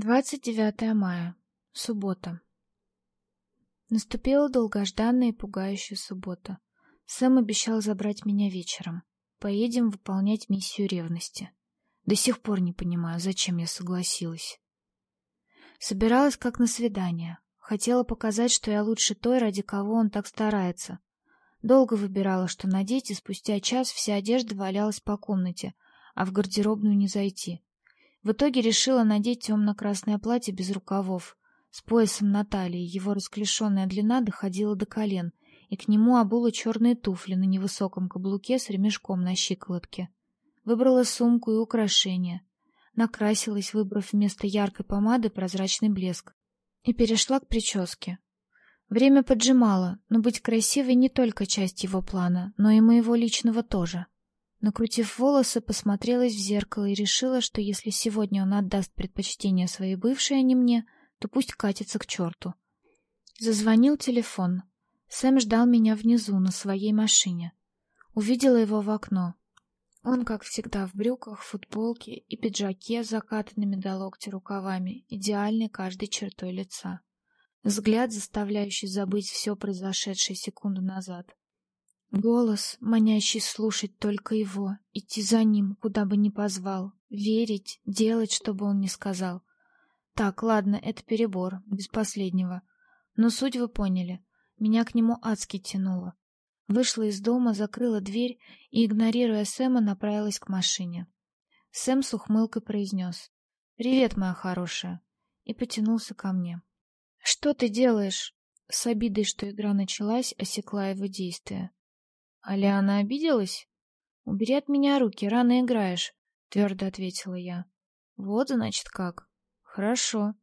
29 мая. Суббота. Наступила долгожданная и пугающая суббота. Сэм обещал забрать меня вечером. Поедем выполнять миссию ревности. До сих пор не понимаю, зачем я согласилась. Собиралась как на свидание. Хотела показать, что я лучше той, ради кого он так старается. Долго выбирала, что надеть, и спустя час вся одежда валялась по комнате, а в гардеробную не зайти. В итоге решила надеть темно-красное платье без рукавов, с поясом на талии, его расклешенная длина доходила до колен, и к нему обула черные туфли на невысоком каблуке с ремешком на щиколотке. Выбрала сумку и украшения. Накрасилась, выбрав вместо яркой помады прозрачный блеск. И перешла к прическе. Время поджимало, но быть красивой не только часть его плана, но и моего личного тоже. Накрутив волосы, посмотрелась в зеркало и решила, что если сегодня он отдаст предпочтение своей бывшей, а не мне, то пусть катится к черту. Зазвонил телефон. Сэм ждал меня внизу, на своей машине. Увидела его в окно. Он, как всегда, в брюках, футболке и пиджаке с закатанными до локтя рукавами, идеальной каждой чертой лица. Взгляд, заставляющий забыть все произошедшее секунду назад. Голос, манящий слушать только его, идти за ним, куда бы ни позвал, верить, делать, что бы он ни сказал. Так, ладно, это перебор, без последнего. Но суть вы поняли. Меня к нему адски тянуло. Вышла из дома, закрыла дверь и, игнорируя Сэма, направилась к машине. Сэм с ухмылкой произнес «Привет, моя хорошая», и потянулся ко мне. «Что ты делаешь?» С обидой, что игра началась, осекла его действие. Алиана обиделась? Убери от меня руки, рано играешь, твердо ответила я. Вот, значит, как. Хорошо.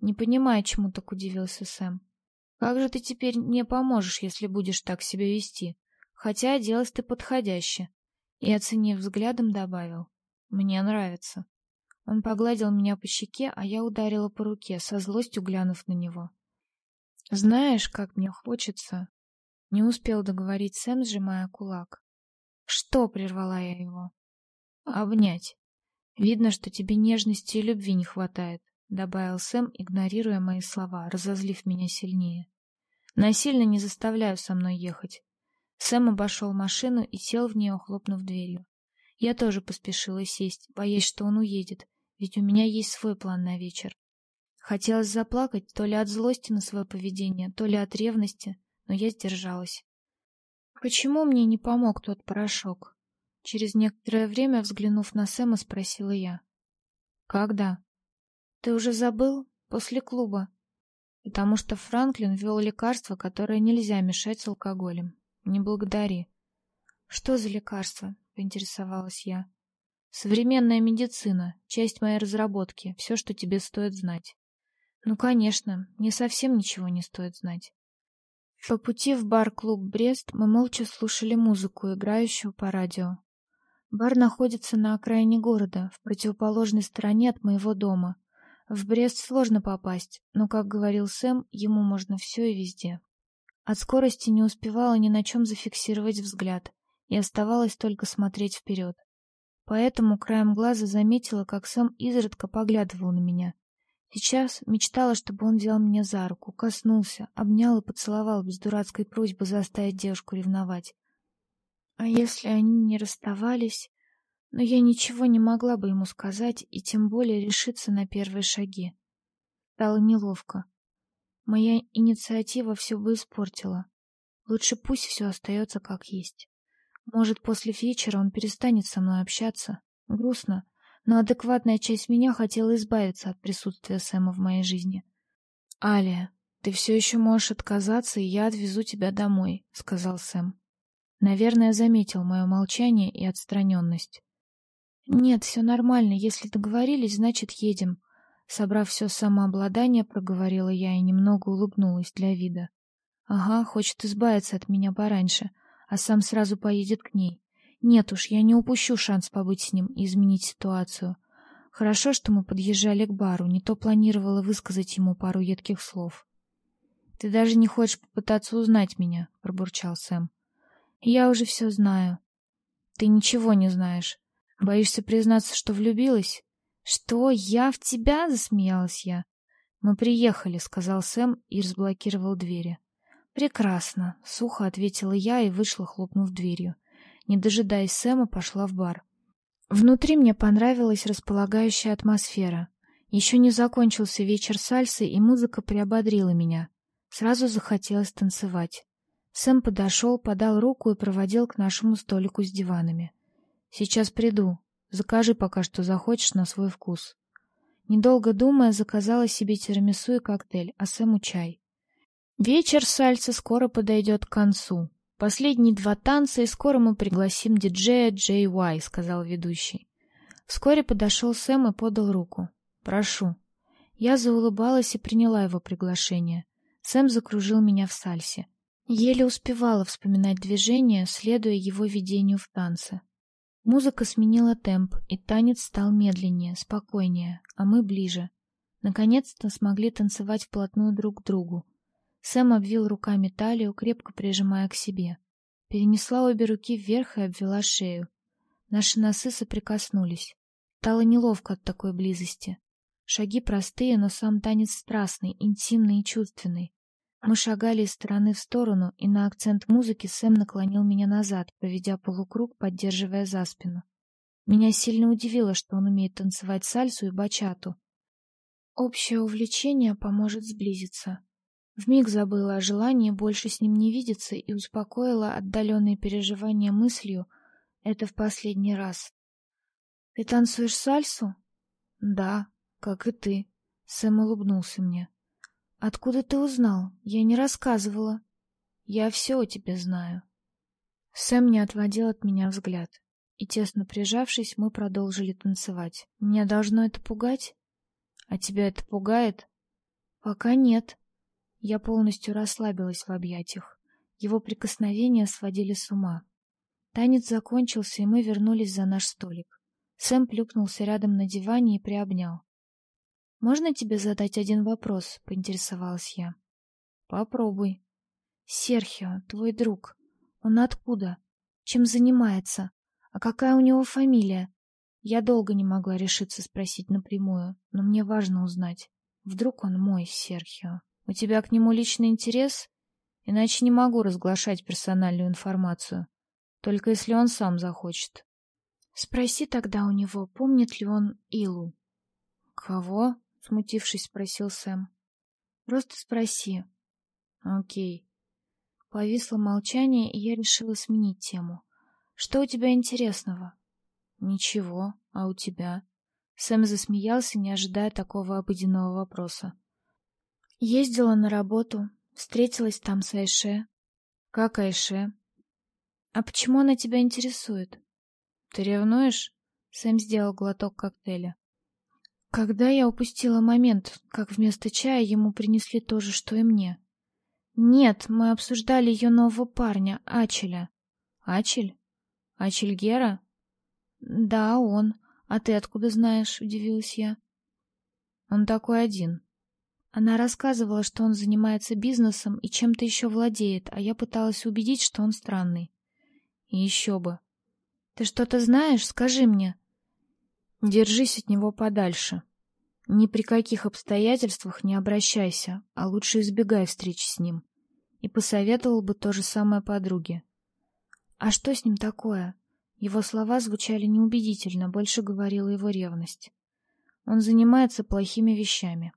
Не понимаю, чему так удивился Сэм. Как же ты теперь мне поможешь, если будешь так себя вести? Хотя оделась ты подходяще. И, оценив взглядом, добавил. Мне нравится. Он погладил меня по щеке, а я ударила по руке, со злостью глянув на него. Знаешь, как мне хочется, не успел договорить Сэм, сжимая кулак. «Что?» — прервала я его. «Обнять. Видно, что тебе нежности и любви не хватает», — добавил Сэм, игнорируя мои слова, разозлив меня сильнее. «Насильно не заставляю со мной ехать». Сэм обошел машину и сел в нее, хлопнув дверью. Я тоже поспешила сесть, боясь, что он уедет, ведь у меня есть свой план на вечер. Хотелось заплакать то ли от злости на свое поведение, то ли от ревности, но я сдержалась. Почему мне не помог тот порошок? Через некоторое время, взглянув на Сэма, спросила я. Когда? Ты уже забыл? После клуба. Потому что Франклин ввел лекарство, которое нельзя мешать с алкоголем. Не благодари. Что за лекарство? поинтересовалась я. Современная медицина, часть моей разработки, все, что тебе стоит знать. Ну, конечно, мне совсем ничего не стоит знать. По пути в бар-клуб «Брест» мы молча слушали музыку, играющую по радио. Бар находится на окраине города, в противоположной стороне от моего дома. В Брест сложно попасть, но, как говорил Сэм, ему можно все и везде. От скорости не успевала ни на чем зафиксировать взгляд, и оставалось только смотреть вперед. Поэтому краем глаза заметила, как Сэм изредка поглядывал на меня, Сейчас мечтала, чтобы он взял меня за руку, коснулся, обнял и поцеловал без дурацкой просьбы заставить девушку ревновать. А если они не расставались? Но я ничего не могла бы ему сказать и тем более решиться на первые шаги. Стало неловко. Моя инициатива все бы испортила. Лучше пусть все остается как есть. Может, после вечера он перестанет со мной общаться. Грустно, но адекватная часть меня хотела избавиться от присутствия Сэма в моей жизни. «Алия, ты все еще можешь отказаться, и я отвезу тебя домой», — сказал Сэм. Наверное, заметил мое молчание и отстраненность. «Нет, все нормально. Если договорились, значит, едем». Собрав все самообладание, проговорила я и немного улыбнулась для вида. «Ага, хочет избавиться от меня пораньше, а сам сразу поедет к ней. Нет уж, я не упущу шанс побыть с ним и изменить ситуацию. Хорошо, что мы подъезжали к бару, не то планировала высказать ему пару едких слов. Ты даже не хочешь попытаться узнать меня, пробурчал Сэм. Я уже все знаю. Ты ничего не знаешь. Боишься признаться, что влюбилась? «Что, я в тебя?» — засмеялась я. «Мы приехали», — сказал Сэм и разблокировал двери. «Прекрасно», — сухо ответила я и вышла, хлопнув дверью. Не дожидаясь Сэма, пошла в бар. Внутри мне понравилась располагающая атмосфера. Еще не закончился вечер сальсы, и музыка приободрила меня. Сразу захотелось танцевать. Сэм подошел, подал руку и проводил к нашему столику с диванами. «Сейчас приду. Закажи пока что захочешь на свой вкус». Недолго думая, заказала себе тирамису и коктейль, а Сэму чай. Вечер сальса скоро подойдет к концу. Последние два танца, и скоро мы пригласим диджея Джей Уай, сказал ведущий. Вскоре подошел Сэм и подал руку. Прошу. Я заулыбалась и приняла его приглашение. Сэм закружил меня в сальсе. Еле успевала вспоминать движения, следуя его видению в танце. Музыка сменила темп, и танец стал медленнее, спокойнее, а мы ближе. Наконец-то смогли танцевать вплотную друг к другу. Сэм обвил руками талию, крепко прижимая к себе. Перенесла обе руки вверх и обвела шею. Наши носы соприкоснулись. Стало неловко от такой близости. Шаги простые, но сам танец страстный, интимный и чувственный. Мы шагали из стороны в сторону, и на акцент музыки Сэм наклонил меня назад, проведя полукруг, поддерживая за спину. Меня сильно удивило, что он умеет танцевать сальсу и бачату. Общее увлечение поможет сблизиться. Вмиг забыла о желании больше с ним не видеться и успокоила отдаленные переживания мыслью «это в последний раз». «Ты танцуешь сальсу?» «Да, как и ты», — Сэм улыбнулся мне. «Откуда ты узнал? Я не рассказывала». «Я все о тебе знаю». Сэм не отводил от меня взгляд, и, тесно прижавшись, мы продолжили танцевать. «Меня должно это пугать?» «А тебя это пугает?» «Пока нет», я полностью расслабилась в объятиях. Его прикосновения сводили с ума. Танец закончился, и мы вернулись за наш столик. Сэм плюхнулся рядом на диване и приобнял. «Можно тебе задать один вопрос?» — поинтересовалась я. «Попробуй». «Серхио, твой друг. Он откуда? Чем занимается? А какая у него фамилия?» Я долго не могла решиться спросить напрямую, но мне важно узнать. Вдруг он мой Серхио. У тебя к нему личный интерес? Иначе не могу разглашать персональную информацию. Только если он сам захочет. Спроси тогда у него, помнит ли он Илу. Кого? Смутившись, спросил Сэм. Просто спроси. Окей. Повисло молчание, и я решила сменить тему. Что у тебя интересного? Ничего. А у тебя? Сэм засмеялся, не ожидая такого обыденного вопроса. Ездила на работу, встретилась там с Айше. Как Айше? А почему она тебя интересует? Ты ревнуешь? Сэм сделал глоток коктейля. Когда я упустила момент, как вместо чая ему принесли то же, что и мне? Нет, мы обсуждали ее нового парня, Ачеля. Ачель? Ачель Гера? Да, он. А ты откуда знаешь? Удивилась я. Он такой один. Она рассказывала, что он занимается бизнесом и чем-то еще владеет, а я пыталась убедить, что он странный. И еще бы. Ты что-то знаешь? Скажи мне. Держись от него подальше. Ни при каких обстоятельствах не обращайся, а лучше избегай встреч с ним. И посоветовал бы то же самое подруге. А что с ним такое? Его слова звучали неубедительно, больше говорила его ревность. Он занимается плохими вещами.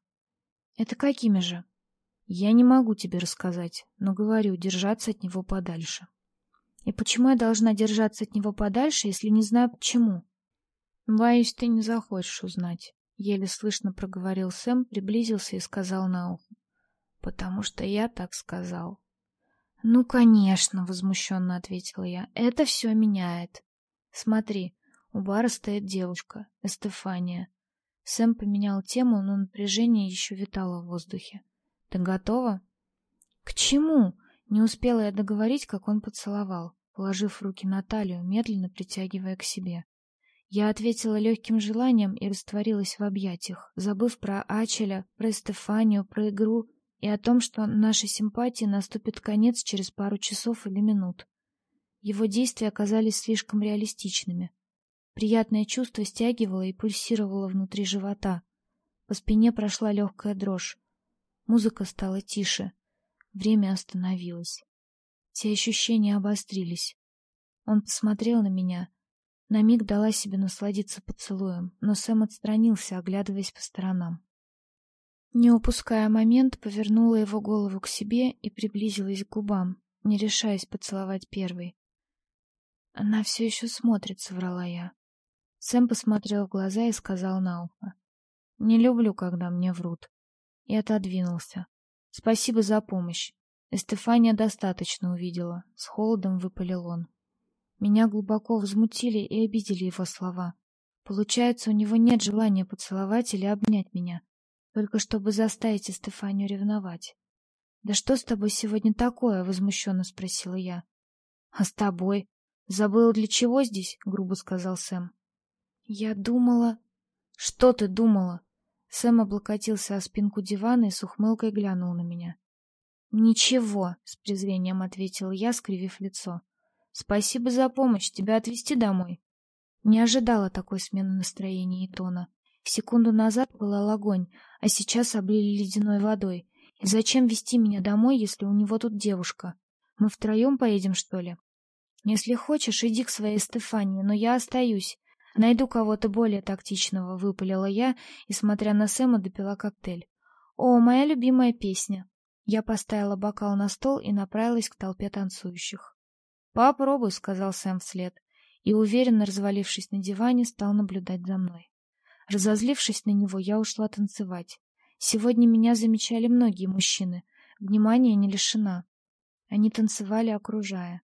Это какими же? Я не могу тебе рассказать, но говорю, держаться от него подальше. И почему я должна держаться от него подальше, если не знаю почему? Боюсь, ты не захочешь узнать. Еле слышно проговорил Сэм, приблизился и сказал на ухо. Потому что я так сказал. Ну, конечно, возмущенно ответила я. Это все меняет. Смотри, у бара стоит девушка, Эстефания. Сэм поменял тему, но напряжение еще витало в воздухе. «Ты готова?» «К чему?» Не успела я договорить, как он поцеловал, положив руки на талию, медленно притягивая к себе. Я ответила легким желанием и растворилась в объятиях, забыв про Ачеля, про Стефанию, про игру и о том, что нашей симпатии наступит конец через пару часов или минут. Его действия оказались слишком реалистичными. Приятное чувство стягивало и пульсировало внутри живота. По спине прошла легкая дрожь. Музыка стала тише. Время остановилось. Все ощущения обострились. Он посмотрел на меня. На миг дала себе насладиться поцелуем, но Сэм отстранился, оглядываясь по сторонам. Не упуская момент, повернула его голову к себе и приблизилась к губам, не решаясь поцеловать первой. Она все еще смотрит, соврала я. Сэм посмотрел в глаза и сказал на ухо. Не люблю, когда мне врут. И отодвинулся. Спасибо за помощь. Эстефания достаточно увидела. С холодом выпалил он. Меня глубоко возмутили и обидели его слова. Получается, у него нет желания поцеловать или обнять меня, только чтобы заставить Эстефанию ревновать. «Да что с тобой сегодня такое?» — возмущенно спросила я. «А с тобой? Забыла, для чего здесь?» — грубо сказал Сэм. «Я думала...» «Что ты думала?» Сэм облокотился о спинку дивана и с ухмылкой глянул на меня. «Ничего», — с презрением ответил я, скривив лицо. «Спасибо за помощь. Тебя отвезти домой?» Не ожидала такой смены настроения и тона. Секунду назад пылал огонь, а сейчас облили ледяной водой. И зачем вести меня домой, если у него тут девушка? Мы втроем поедем, что ли? Если хочешь, иди к своей Стефании, но я остаюсь. Найду кого-то более тактичного, выпалила я и, смотря на Сэма, допила коктейль. О, моя любимая песня. Я поставила бокал на стол и направилась к толпе танцующих. "Попробуй", сказал Сэм вслед, и уверенно развалившись на диване, стал наблюдать за мной. Разозлившись на него, я ушла танцевать. Сегодня меня замечали многие мужчины. Внимания не лишена. Они танцевали, окружая.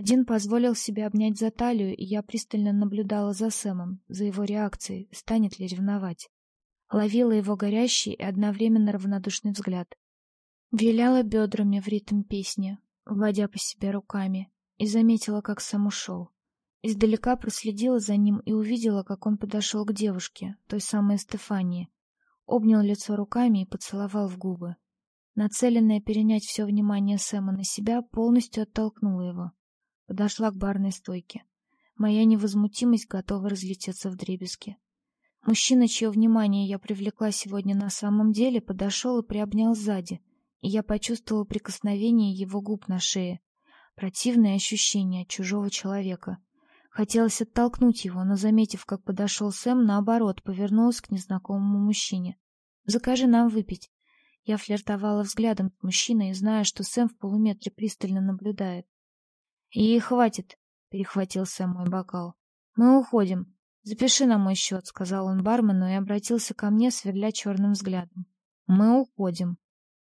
Один позволил себе обнять за талию, и я пристально наблюдала за Сэмом, за его реакцией, станет ли ревновать. Ловила его горящий и одновременно равнодушный взгляд. Виляла бедрами в ритм песни, вводя по себе руками, и заметила, как Сэм ушел. Издалека проследила за ним и увидела, как он подошел к девушке, той самой Стефании, обнял лицо руками и поцеловал в губы. Нацеленная перенять все внимание Сэма на себя, полностью оттолкнула его. Подошла к барной стойке. Моя невозмутимость готова разлететься в дребезги. Мужчина, чье внимание я привлекла сегодня на самом деле, подошел и приобнял сзади, и я почувствовала прикосновение его губ на шее. Противное ощущение от чужого человека. Хотелось оттолкнуть его, но, заметив, как подошел Сэм, наоборот, повернулась к незнакомому мужчине. «Закажи нам выпить». Я флиртовала взглядом с мужчиной, зная, что Сэм в полуметре пристально наблюдает. И хватит, перехватил Сэм мой бокал. Мы уходим. Запиши на мой счет», — сказал он бармену и обратился ко мне, сверля черным взглядом. Мы уходим.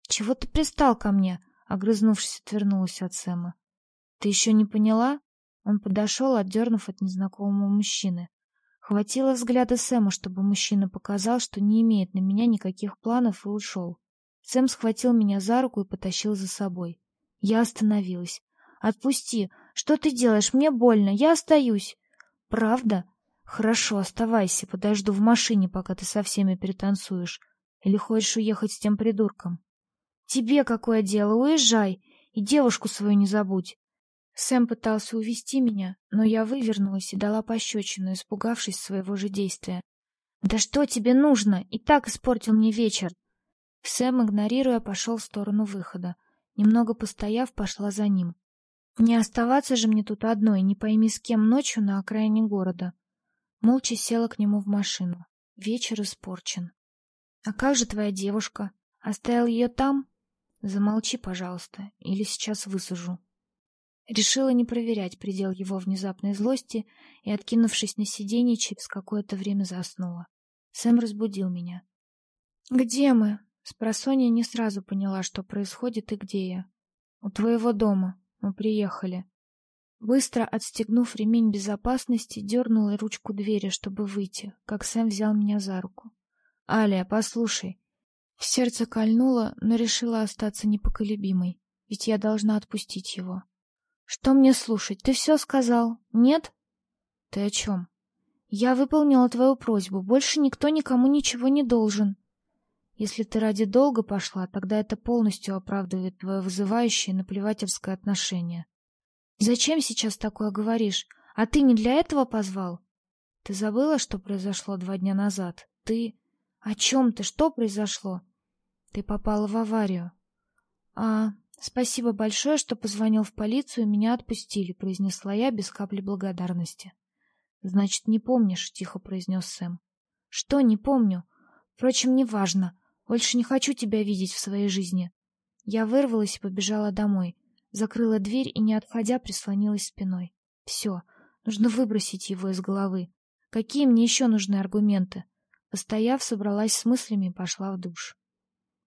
Чего ты пристал ко мне? огрызнувшись, отвернулась от Сэма. Ты еще не поняла? Он подошел, отдернув от незнакомого мужчины. Хватило взгляда Сэма, чтобы мужчина показал, что не имеет на меня никаких планов и ушел. Сэм схватил меня за руку и потащил за собой. Я остановилась. Отпусти. Что ты делаешь? Мне больно. Я остаюсь. Правда? Хорошо, оставайся. Подожду в машине, пока ты со всеми перетанцуешь. Или хочешь уехать с тем придурком? Тебе какое дело? Уезжай. И девушку свою не забудь. Сэм пытался увести меня, но я вывернулась и дала пощечину, испугавшись своего же действия. «Да что тебе нужно? И так испортил мне вечер!» Сэм, игнорируя, пошел в сторону выхода. Немного постояв, пошла за ним. Не оставаться же мне тут одной, не пойми с кем ночью на окраине города. Молча села к нему в машину. Вечер испорчен. А как же твоя девушка? Оставил ее там? Замолчи, пожалуйста, или сейчас высажу. Решила не проверять предел его внезапной злости и, откинувшись на сиденье, через какое-то время заснула. Сэм разбудил меня. «Где мы?» Спросонья не сразу поняла, что происходит и где я. «У твоего дома», мы приехали. Быстро отстегнув ремень безопасности, дернула ручку двери, чтобы выйти, как Сэм взял меня за руку. «Алия, послушай». Сердце кольнуло, но решила остаться непоколебимой, ведь я должна отпустить его. «Что мне слушать? Ты все сказал? Нет?» «Ты о чем?» «Я выполнила твою просьбу. Больше никто никому ничего не должен». Если ты ради долга пошла, тогда это полностью оправдывает твое вызывающее наплевательское отношение. Зачем сейчас такое говоришь? А ты не для этого позвал? Ты забыла, что произошло два дня назад? Ты... О чем ты? Что произошло? Ты попала в аварию. А, спасибо большое, что позвонил в полицию и меня отпустили, произнесла я без капли благодарности. Значит, не помнишь, тихо произнес Сэм. Что не помню? Впрочем, неважно. Больше не хочу тебя видеть в своей жизни. Я вырвалась и побежала домой, закрыла дверь и, не отходя, прислонилась спиной. Все, нужно выбросить его из головы. Какие мне еще нужны аргументы? Постояв, собралась с мыслями и пошла в душ.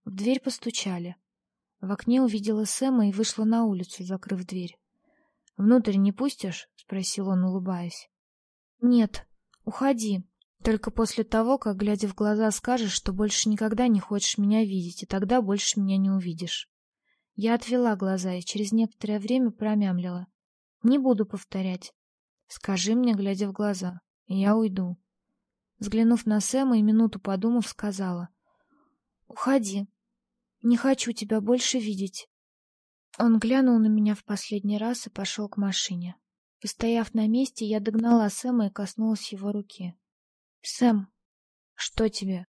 В дверь постучали. В окне увидела Сэма и вышла на улицу, закрыв дверь. «Внутрь не пустишь?» — спросил он, улыбаясь. «Нет, уходи. Только после того, как, глядя в глаза, скажешь, что больше никогда не хочешь меня видеть, и тогда больше меня не увидишь». Я отвела глаза и через некоторое время промямлила. «Не буду повторять. Скажи мне, глядя в глаза» и я уйду. Взглянув на Сэма и минуту подумав, сказала. «Уходи. Не хочу тебя больше видеть». Он глянул на меня в последний раз и пошел к машине. Постояв на месте, я догнала Сэма и коснулась его руки. «Сэм, что тебе?»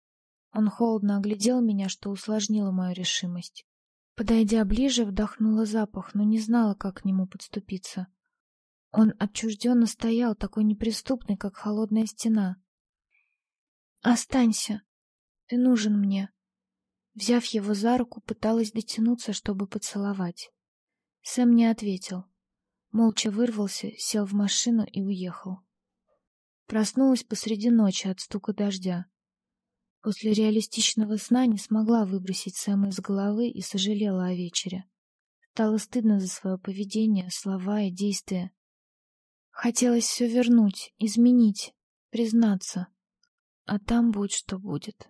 Он холодно оглядел меня, что усложнило мою решимость. Подойдя ближе, вдохнула запах, но не знала, как к нему подступиться. Он отчужденно стоял, такой неприступный, как холодная стена. «Останься. Ты нужен мне». Взяв его за руку, пыталась дотянуться, чтобы поцеловать. Сэм не ответил. Молча вырвался, сел в машину и уехал. Проснулась посреди ночи от стука дождя. После реалистичного сна не смогла выбросить Сэма из головы и сожалела о вечере. Стало стыдно за свое поведение, слова и действия. Хотелось все вернуть, изменить, признаться. А там будь что будет.